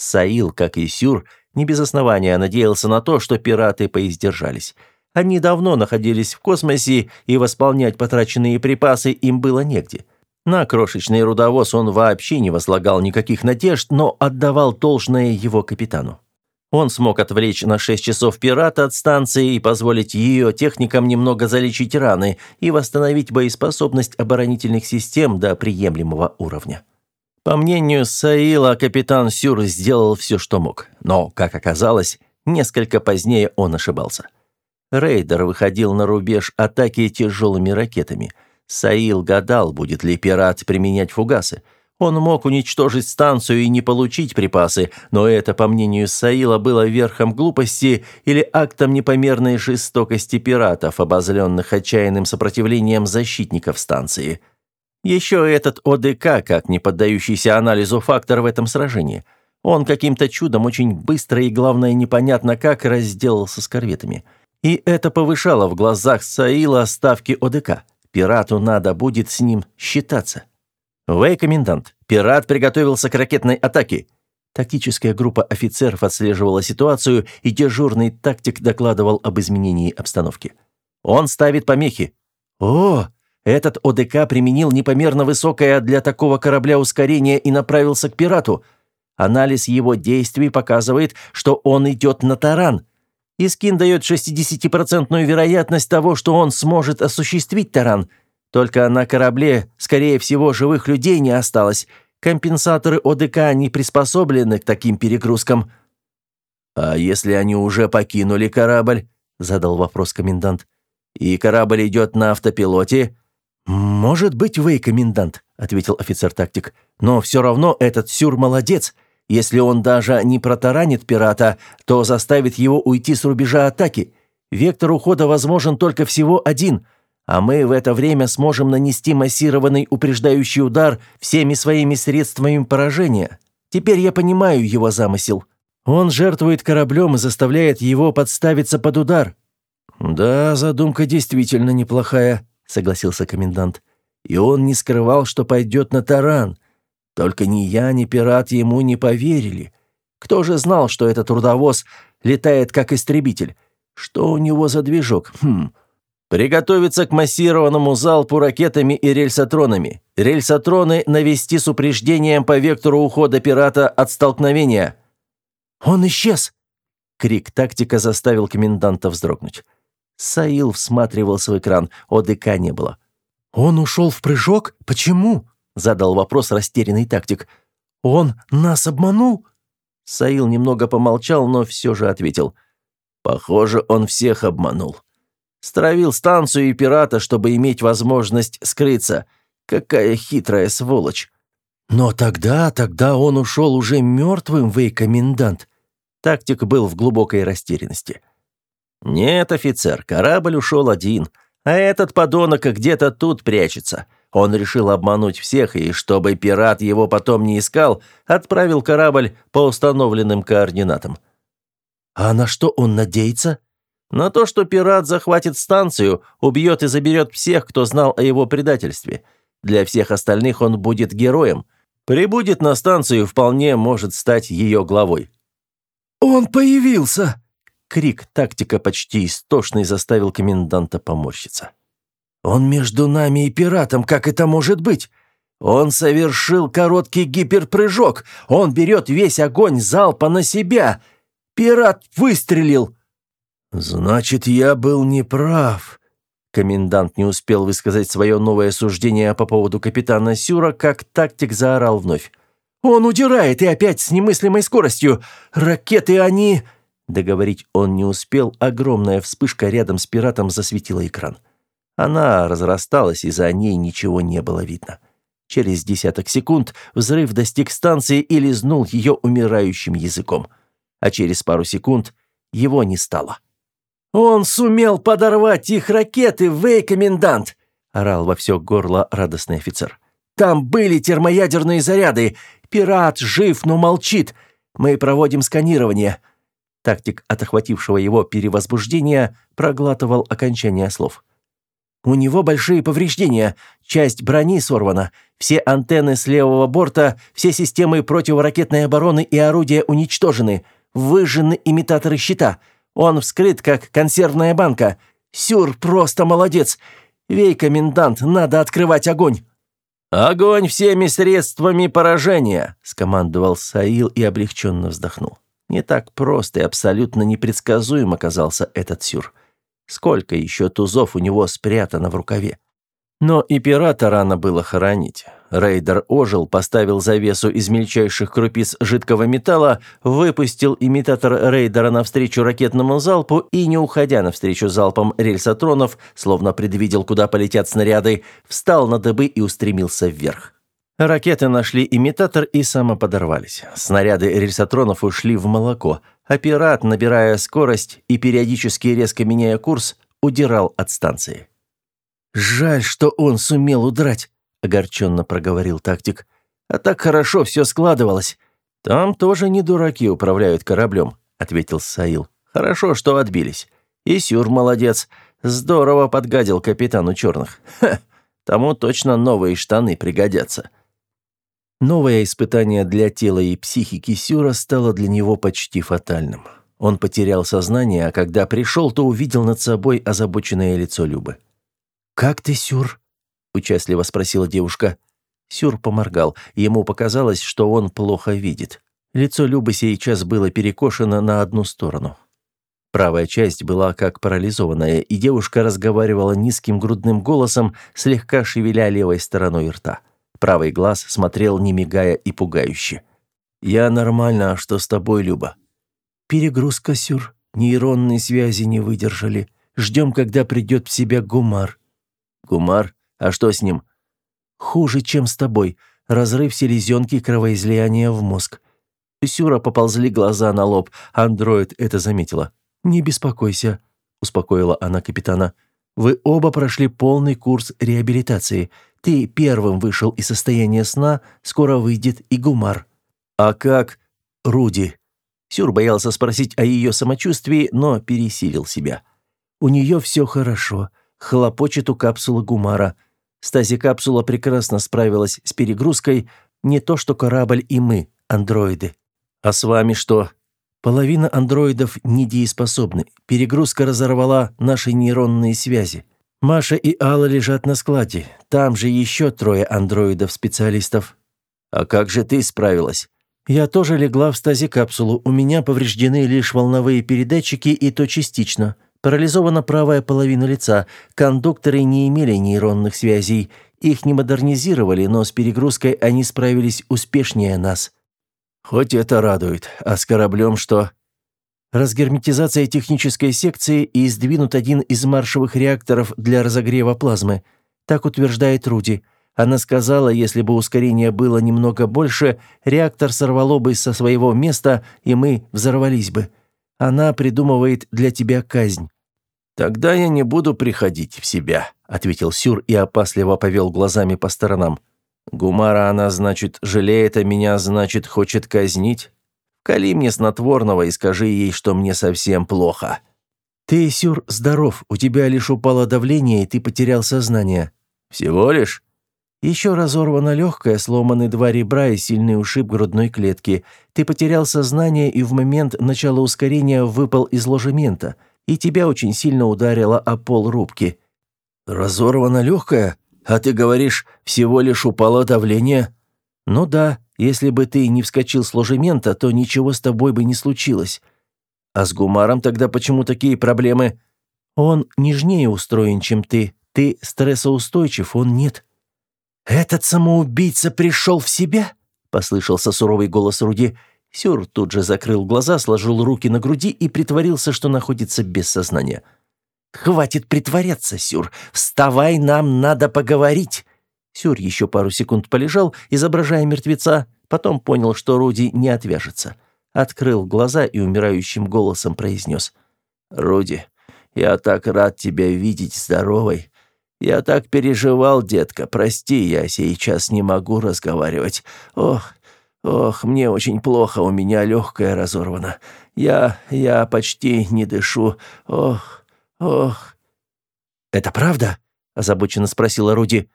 Саил, как и Сюр, не без основания надеялся на то, что пираты поиздержались. Они давно находились в космосе, и восполнять потраченные припасы им было негде. На крошечный рудовоз он вообще не возлагал никаких надежд, но отдавал должное его капитану. Он смог отвлечь на 6 часов пирата от станции и позволить ее техникам немного залечить раны и восстановить боеспособность оборонительных систем до приемлемого уровня. По мнению Саила, капитан Сюр сделал все, что мог. Но, как оказалось, несколько позднее он ошибался. Рейдер выходил на рубеж атаки тяжелыми ракетами. Саил гадал, будет ли пират применять фугасы. Он мог уничтожить станцию и не получить припасы, но это, по мнению Саила, было верхом глупости или актом непомерной жестокости пиратов, обозленных отчаянным сопротивлением защитников станции. Еще этот ОДК, как не поддающийся анализу фактор в этом сражении. Он каким-то чудом очень быстро и, главное, непонятно как разделался с корветами. И это повышало в глазах Саила ставки ОДК. Пирату надо будет с ним считаться. «Вэй, комендант, пират приготовился к ракетной атаке». Тактическая группа офицеров отслеживала ситуацию, и дежурный тактик докладывал об изменении обстановки. «Он ставит помехи». «О, этот ОДК применил непомерно высокое для такого корабля ускорение и направился к пирату. Анализ его действий показывает, что он идет на таран. Искин дает 60% вероятность того, что он сможет осуществить таран. Только на корабле, скорее всего, живых людей не осталось. Компенсаторы ОДК не приспособлены к таким перегрузкам». «А если они уже покинули корабль?» – задал вопрос комендант. «И корабль идет на автопилоте?» «Может быть, вы, комендант», — ответил офицер-тактик. «Но все равно этот Сюр молодец. Если он даже не протаранит пирата, то заставит его уйти с рубежа атаки. Вектор ухода возможен только всего один, а мы в это время сможем нанести массированный упреждающий удар всеми своими средствами поражения. Теперь я понимаю его замысел. Он жертвует кораблем и заставляет его подставиться под удар». «Да, задумка действительно неплохая», согласился комендант. И он не скрывал, что пойдет на таран. Только ни я, ни пират ему не поверили. Кто же знал, что этот трудовоз летает как истребитель? Что у него за движок? Хм. Приготовиться к массированному залпу ракетами и рельсотронами. Рельсотроны навести с упреждением по вектору ухода пирата от столкновения. «Он исчез!» Крик тактика заставил коменданта вздрогнуть. Саил всматривался в экран, ОДК не было. «Он ушел в прыжок? Почему?» — задал вопрос растерянный тактик. «Он нас обманул?» Саил немного помолчал, но все же ответил. «Похоже, он всех обманул. Стравил станцию и пирата, чтобы иметь возможность скрыться. Какая хитрая сволочь!» «Но тогда, тогда он ушел уже мертвым, вы, комендант!» Тактик был в глубокой растерянности. «Нет, офицер, корабль ушел один, а этот подонок где-то тут прячется. Он решил обмануть всех, и чтобы пират его потом не искал, отправил корабль по установленным координатам». «А на что он надеется?» «На то, что пират захватит станцию, убьет и заберет всех, кто знал о его предательстве. Для всех остальных он будет героем. Прибудет на станцию, вполне может стать ее главой». «Он появился!» Крик тактика почти истошный заставил коменданта поморщиться. «Он между нами и пиратом, как это может быть? Он совершил короткий гиперпрыжок. Он берет весь огонь залпа на себя. Пират выстрелил». «Значит, я был неправ». Комендант не успел высказать свое новое суждение по поводу капитана Сюра, как тактик заорал вновь. «Он удирает и опять с немыслимой скоростью. Ракеты они...» Договорить он не успел, огромная вспышка рядом с пиратом засветила экран. Она разрасталась, и за ней ничего не было видно. Через десяток секунд взрыв достиг станции и лизнул ее умирающим языком. А через пару секунд его не стало. «Он сумел подорвать их ракеты, вей, комендант!» — орал во все горло радостный офицер. «Там были термоядерные заряды! Пират жив, но молчит! Мы проводим сканирование. Тактик от охватившего его перевозбуждения проглатывал окончание слов. «У него большие повреждения, часть брони сорвана, все антенны с левого борта, все системы противоракетной обороны и орудия уничтожены, выжжены имитаторы щита. Он вскрыт, как консервная банка. Сюр просто молодец. Вей, комендант, надо открывать огонь!» «Огонь всеми средствами поражения!» – скомандовал Саил и облегченно вздохнул. Не так прост и абсолютно непредсказуем оказался этот сюр. Сколько еще тузов у него спрятано в рукаве. Но и пирата рано было хоронить. Рейдер ожил, поставил завесу из мельчайших крупиц жидкого металла, выпустил имитатор рейдера навстречу ракетному залпу и, не уходя навстречу залпам рельсотронов, словно предвидел, куда полетят снаряды, встал на дыбы и устремился вверх. Ракеты нашли имитатор и самоподорвались. Снаряды рельсотронов ушли в молоко, а пират, набирая скорость и периодически резко меняя курс, удирал от станции. «Жаль, что он сумел удрать», — огорченно проговорил тактик. «А так хорошо все складывалось». «Там тоже не дураки управляют кораблем», — ответил Саил. «Хорошо, что отбились. И Сюр молодец. Здорово подгадил капитану черных. Ха, тому точно новые штаны пригодятся. Новое испытание для тела и психики Сюра стало для него почти фатальным. Он потерял сознание, а когда пришел, то увидел над собой озабоченное лицо Любы. «Как ты, Сюр?» – участливо спросила девушка. Сюр поморгал. Ему показалось, что он плохо видит. Лицо Любы сейчас было перекошено на одну сторону. Правая часть была как парализованная, и девушка разговаривала низким грудным голосом, слегка шевеля левой стороной рта. Правый глаз смотрел, не мигая и пугающе. «Я нормально, а что с тобой, Люба?» «Перегрузка, Сюр. Нейронные связи не выдержали. Ждем, когда придет в себя Гумар». «Гумар? А что с ним?» «Хуже, чем с тобой. Разрыв селезенки, кровоизлияние в мозг». Сюра поползли глаза на лоб. Андроид это заметила. «Не беспокойся», — успокоила она капитана. «Вы оба прошли полный курс реабилитации. Ты первым вышел из состояния сна, скоро выйдет и Гумар». «А как Руди?» Сюр боялся спросить о ее самочувствии, но пересилил себя. «У нее все хорошо. Хлопочет у капсулы Гумара. Стази-капсула прекрасно справилась с перегрузкой, не то что корабль и мы, андроиды. А с вами что?» Половина андроидов недееспособны. Перегрузка разорвала наши нейронные связи. Маша и Алла лежат на складе. Там же еще трое андроидов-специалистов. А как же ты справилась? Я тоже легла в стази-капсулу. У меня повреждены лишь волновые передатчики, и то частично. Парализована правая половина лица. Кондукторы не имели нейронных связей. Их не модернизировали, но с перегрузкой они справились успешнее нас. Хоть это радует. А с кораблем что? Разгерметизация технической секции и сдвинут один из маршевых реакторов для разогрева плазмы. Так утверждает Руди. Она сказала, если бы ускорение было немного больше, реактор сорвало бы со своего места, и мы взорвались бы. Она придумывает для тебя казнь. Тогда я не буду приходить в себя, ответил Сюр и опасливо повел глазами по сторонам. Гумара она, значит, жалеет, а меня, значит, хочет казнить? Кали мне снотворного и скажи ей, что мне совсем плохо». «Ты, Сюр, здоров, у тебя лишь упало давление, и ты потерял сознание». «Всего лишь?» «Еще разорвано легкое, сломаны два ребра и сильный ушиб грудной клетки. Ты потерял сознание и в момент начала ускорения выпал из ложемента, и тебя очень сильно ударило о пол рубки». «Разорвано легкое? А ты говоришь, всего лишь упало давление?» «Ну да, если бы ты не вскочил с ложемента, то ничего с тобой бы не случилось. А с Гумаром тогда почему такие проблемы? Он нежнее устроен, чем ты. Ты стрессоустойчив, он нет. Этот самоубийца пришел в себя? Послышался суровый голос Руди. Сюр тут же закрыл глаза, сложил руки на груди и притворился, что находится без сознания. «Хватит притворяться, Сюр. Вставай, нам надо поговорить!» Сюр еще пару секунд полежал, изображая мертвеца, потом понял, что Руди не отвяжется. Открыл глаза и умирающим голосом произнес. «Руди, я так рад тебя видеть здоровой. Я так переживал, детка, прости, я сейчас не могу разговаривать. Ох, ох, мне очень плохо, у меня легкое разорвано. Я, я почти не дышу. Ох, ох». «Это правда?» – озабоченно спросила Руди.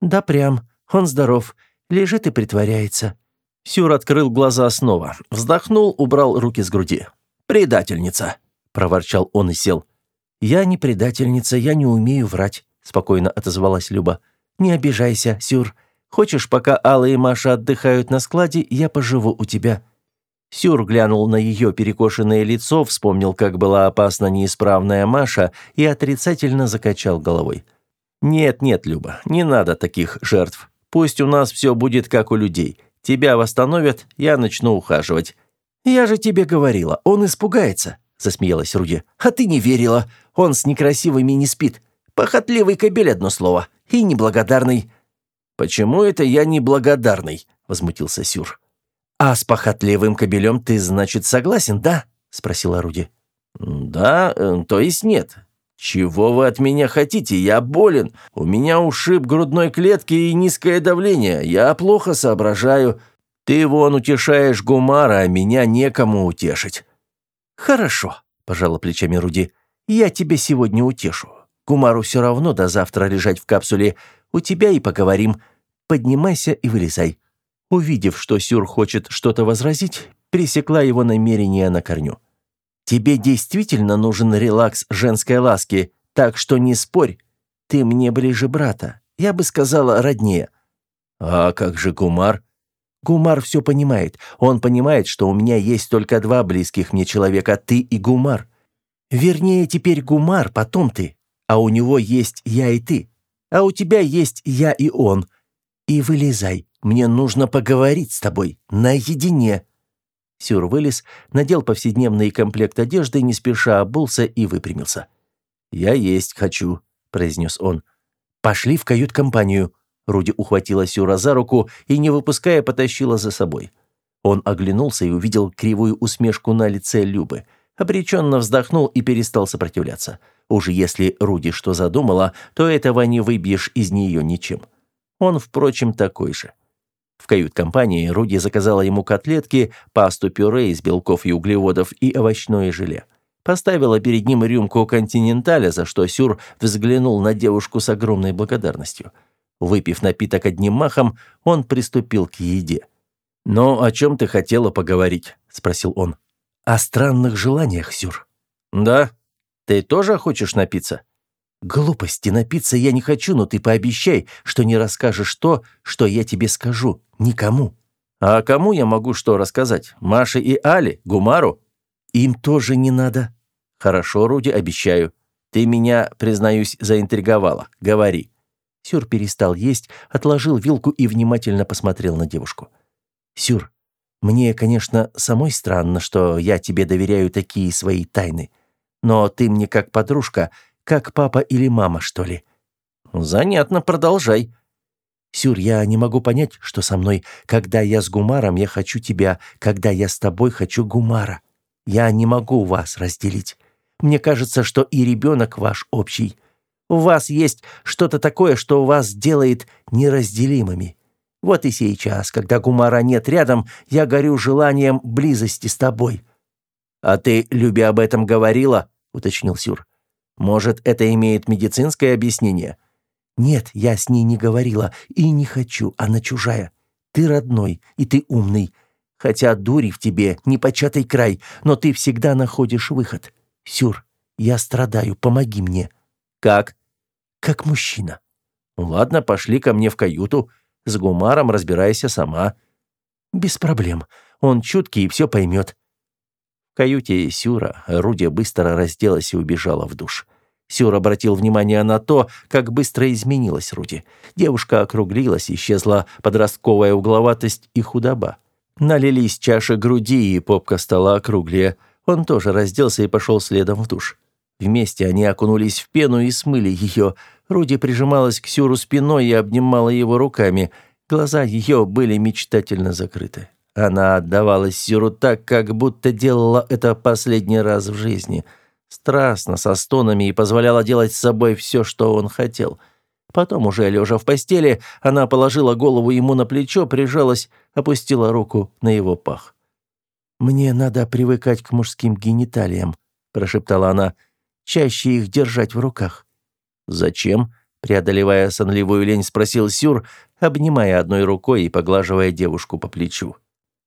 «Да прям. Он здоров. Лежит и притворяется». Сюр открыл глаза снова, вздохнул, убрал руки с груди. «Предательница!» – проворчал он и сел. «Я не предательница, я не умею врать», – спокойно отозвалась Люба. «Не обижайся, Сюр. Хочешь, пока Алла и Маша отдыхают на складе, я поживу у тебя». Сюр глянул на ее перекошенное лицо, вспомнил, как была опасна неисправная Маша, и отрицательно закачал головой. «Нет, нет, Люба, не надо таких жертв. Пусть у нас все будет как у людей. Тебя восстановят, я начну ухаживать». «Я же тебе говорила, он испугается», — засмеялась Руди. «А ты не верила. Он с некрасивыми не спит. Похотливый кобель одно слово. И неблагодарный». «Почему это я неблагодарный?» — возмутился Сюр. «А с похотливым кобелем ты, значит, согласен, да?» — спросила Руди. «Да, э, то есть нет. «Чего вы от меня хотите? Я болен. У меня ушиб грудной клетки и низкое давление. Я плохо соображаю. Ты вон утешаешь Гумара, а меня некому утешить». «Хорошо», – пожала плечами Руди. Я тебя сегодня утешу. Кумару все равно до завтра лежать в капсуле. У тебя и поговорим. Поднимайся и вылезай». Увидев, что Сюр хочет что-то возразить, пресекла его намерение на корню. «Тебе действительно нужен релакс женской ласки, так что не спорь. Ты мне ближе брата. Я бы сказала, роднее». «А как же Кумар?» Гумар все понимает. Он понимает, что у меня есть только два близких мне человека, ты и Гумар. Вернее, теперь Гумар, потом ты. А у него есть я и ты. А у тебя есть я и он. И вылезай. Мне нужно поговорить с тобой. Наедине». Сюр вылез, надел повседневный комплект одежды, не спеша обулся и выпрямился. «Я есть хочу», — произнес он. «Пошли в кают-компанию». Руди ухватила Сюра за руку и, не выпуская, потащила за собой. Он оглянулся и увидел кривую усмешку на лице Любы. Обреченно вздохнул и перестал сопротивляться. Уж если Руди что задумала, то этого не выбьешь из нее ничем. Он, впрочем, такой же. В кают-компании Руди заказала ему котлетки, пасту пюре из белков и углеводов и овощное желе. Поставила перед ним рюмку континенталя, за что Сюр взглянул на девушку с огромной благодарностью. Выпив напиток одним махом, он приступил к еде. «Но о чем ты хотела поговорить?» – спросил он. «О странных желаниях, Сюр». «Да? Ты тоже хочешь напиться?» «Глупости, напиться я не хочу, но ты пообещай, что не расскажешь то, что я тебе скажу. Никому». «А кому я могу что рассказать? Маше и Али? Гумару?» «Им тоже не надо». «Хорошо, Руди, обещаю. Ты меня, признаюсь, заинтриговала. Говори». Сюр перестал есть, отложил вилку и внимательно посмотрел на девушку. «Сюр, мне, конечно, самой странно, что я тебе доверяю такие свои тайны. Но ты мне как подружка, как папа или мама, что ли». «Занятно, продолжай». «Сюр, я не могу понять, что со мной. Когда я с Гумаром, я хочу тебя. Когда я с тобой, хочу Гумара. Я не могу вас разделить. Мне кажется, что и ребенок ваш общий. У вас есть что-то такое, что вас делает неразделимыми. Вот и сейчас, когда Гумара нет рядом, я горю желанием близости с тобой». «А ты, Любе, об этом говорила?» — уточнил Сюр. «Может, это имеет медицинское объяснение?» «Нет, я с ней не говорила и не хочу, она чужая. Ты родной, и ты умный. Хотя дури в тебе непочатый край, но ты всегда находишь выход. Сюр, я страдаю, помоги мне». «Как?» «Как мужчина». «Ну «Ладно, пошли ко мне в каюту. С Гумаром разбирайся сама». «Без проблем. Он чуткий и все поймет». В каюте Сюра Руди быстро разделась и убежала в душ. Сюр обратил внимание на то, как быстро изменилась Руди. Девушка округлилась, исчезла подростковая угловатость и худоба. Налились чаши груди, и попка стала округлее. Он тоже разделся и пошел следом в душ. Вместе они окунулись в пену и смыли ее. Руди прижималась к Сюру спиной и обнимала его руками. Глаза ее были мечтательно закрыты. Она отдавалась Сюру так, как будто делала это последний раз в жизни. Страстно, со стонами и позволяла делать с собой все, что он хотел. Потом, уже лежа в постели, она положила голову ему на плечо, прижалась, опустила руку на его пах. «Мне надо привыкать к мужским гениталиям», – прошептала она чаще их держать в руках. «Зачем?» – преодолевая сонливую лень, спросил Сюр, обнимая одной рукой и поглаживая девушку по плечу.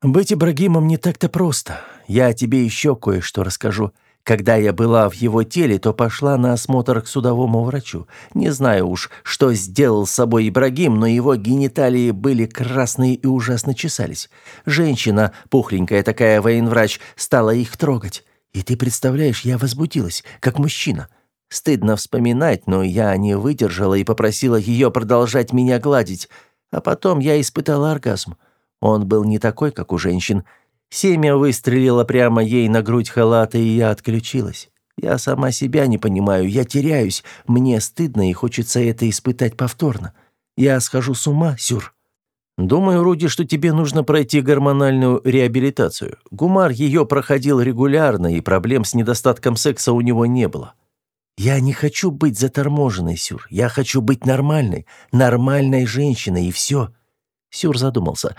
«Быть Ибрагимом не так-то просто. Я тебе еще кое-что расскажу. Когда я была в его теле, то пошла на осмотр к судовому врачу. Не знаю уж, что сделал с собой Ибрагим, но его гениталии были красные и ужасно чесались. Женщина, пухленькая такая военврач, стала их трогать. И ты представляешь, я возбудилась, как мужчина. Стыдно вспоминать, но я не выдержала и попросила ее продолжать меня гладить. А потом я испытала оргазм. Он был не такой, как у женщин. Семя выстрелило прямо ей на грудь халата, и я отключилась. Я сама себя не понимаю, я теряюсь. Мне стыдно и хочется это испытать повторно. Я схожу с ума, Сюр. Думаю, Руди, что тебе нужно пройти гормональную реабилитацию. Гумар ее проходил регулярно, и проблем с недостатком секса у него не было. Я не хочу быть заторможенной, Сюр. Я хочу быть нормальной, нормальной женщиной, и все. Сюр задумался.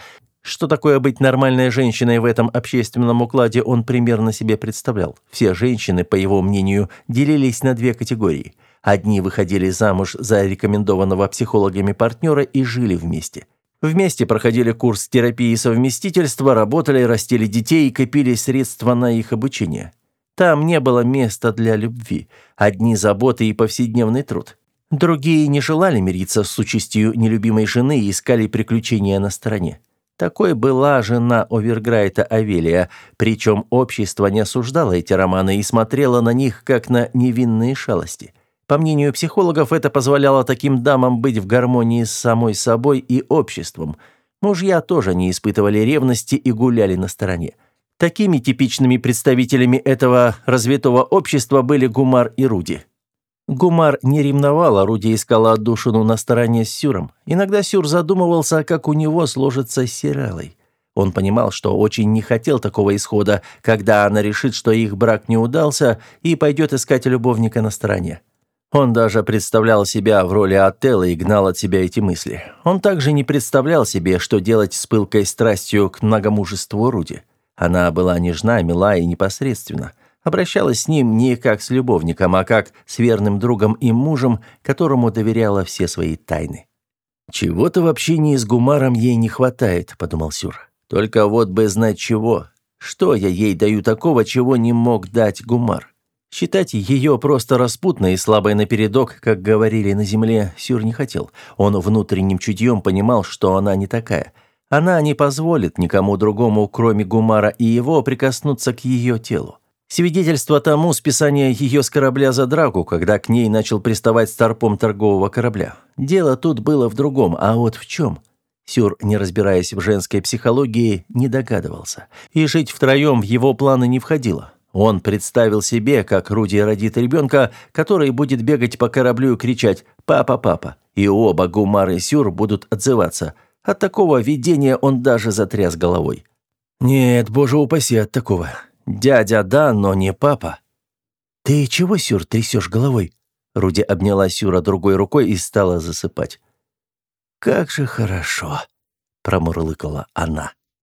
Что такое быть нормальной женщиной в этом общественном укладе, он примерно себе представлял. Все женщины, по его мнению, делились на две категории. Одни выходили замуж за рекомендованного психологами партнера и жили вместе. Вместе проходили курс терапии совместительства, работали, растили детей и копили средства на их обучение. Там не было места для любви, одни заботы и повседневный труд. Другие не желали мириться с участью нелюбимой жены и искали приключения на стороне. Такой была жена Оверграйта Авелия, причем общество не осуждало эти романы и смотрело на них как на невинные шалости. По мнению психологов, это позволяло таким дамам быть в гармонии с самой собой и обществом. Мужья тоже не испытывали ревности и гуляли на стороне. Такими типичными представителями этого развитого общества были Гумар и Руди. Гумар не ревновал, Руди искала отдушину на стороне с Сюром. Иногда Сюр задумывался, как у него сложится с Сиралой. Он понимал, что очень не хотел такого исхода, когда она решит, что их брак не удался, и пойдет искать любовника на стороне. Он даже представлял себя в роли Отелла и гнал от себя эти мысли. Он также не представлял себе, что делать с пылкой страстью к многомужеству Руди. Она была нежна, мила и непосредственна обращалась с ним не как с любовником, а как с верным другом и мужем, которому доверяла все свои тайны. «Чего-то в общении с Гумаром ей не хватает», — подумал Сюр. «Только вот бы знать чего. Что я ей даю такого, чего не мог дать Гумар?» Считать ее просто распутной и слабой напередок, как говорили на земле, Сюр не хотел. Он внутренним чутьем понимал, что она не такая. Она не позволит никому другому, кроме Гумара и его, прикоснуться к ее телу. Свидетельство тому списание ее с корабля за драку, когда к ней начал приставать старпом торгового корабля. Дело тут было в другом, а вот в чем? Сюр, не разбираясь в женской психологии, не догадывался. И жить втроем в его планы не входило. Он представил себе, как Руди родит ребенка, который будет бегать по кораблю и кричать «Папа, папа!» И оба Гумар и Сюр будут отзываться. От такого видения он даже затряс головой. «Нет, боже упаси от такого. Дядя да, но не папа. Ты чего, Сюр, трясешь головой? Руди обняла Сюра другой рукой и стала засыпать. Как же хорошо, промурлыкала она.